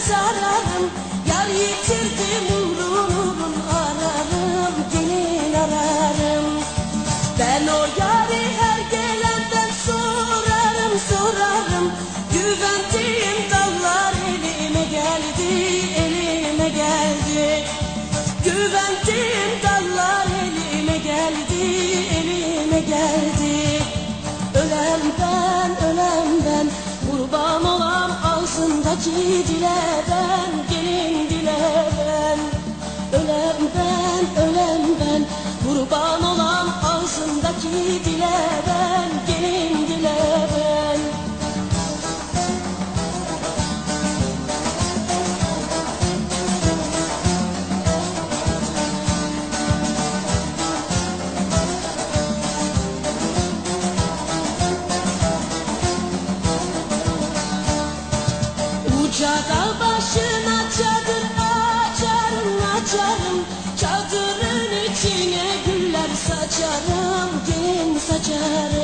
sararım. Sararım Yar yitirdim umrun ararım gelin ararım. Ben o yari her gelenden sorarım sorarım. Güvendiğim dallar elime geldi elime geldi. Güvendiğim dallar elime geldi elime geldi ağzındaki dile ben Gelin dile ben Ölen ben, ölen ben Kurban olam ağzındaki dile ben Gelin Uca dağ başına çadır açarım açarım. Çadırın içine güller saçarım gelin saçarım